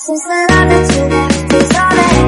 Since the love that you left is all that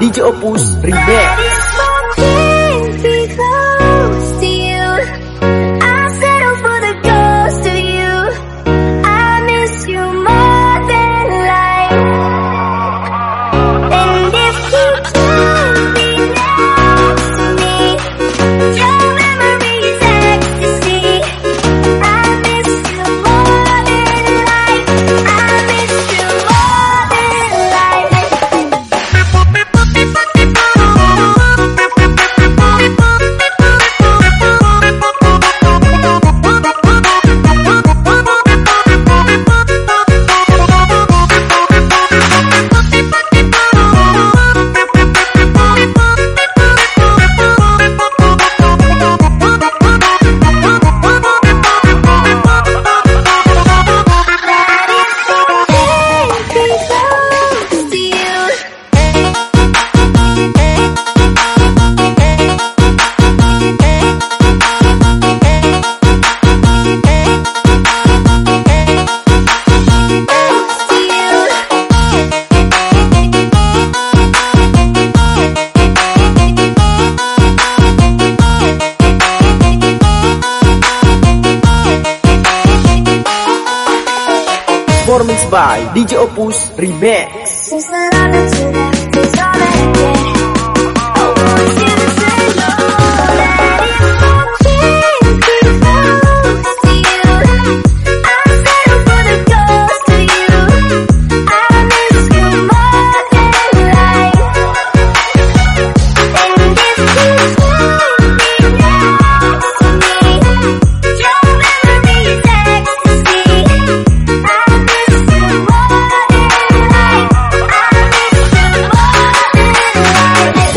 DJ Opus Remix by DJ Opus Remix.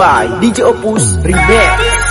by DJ Opus Remix.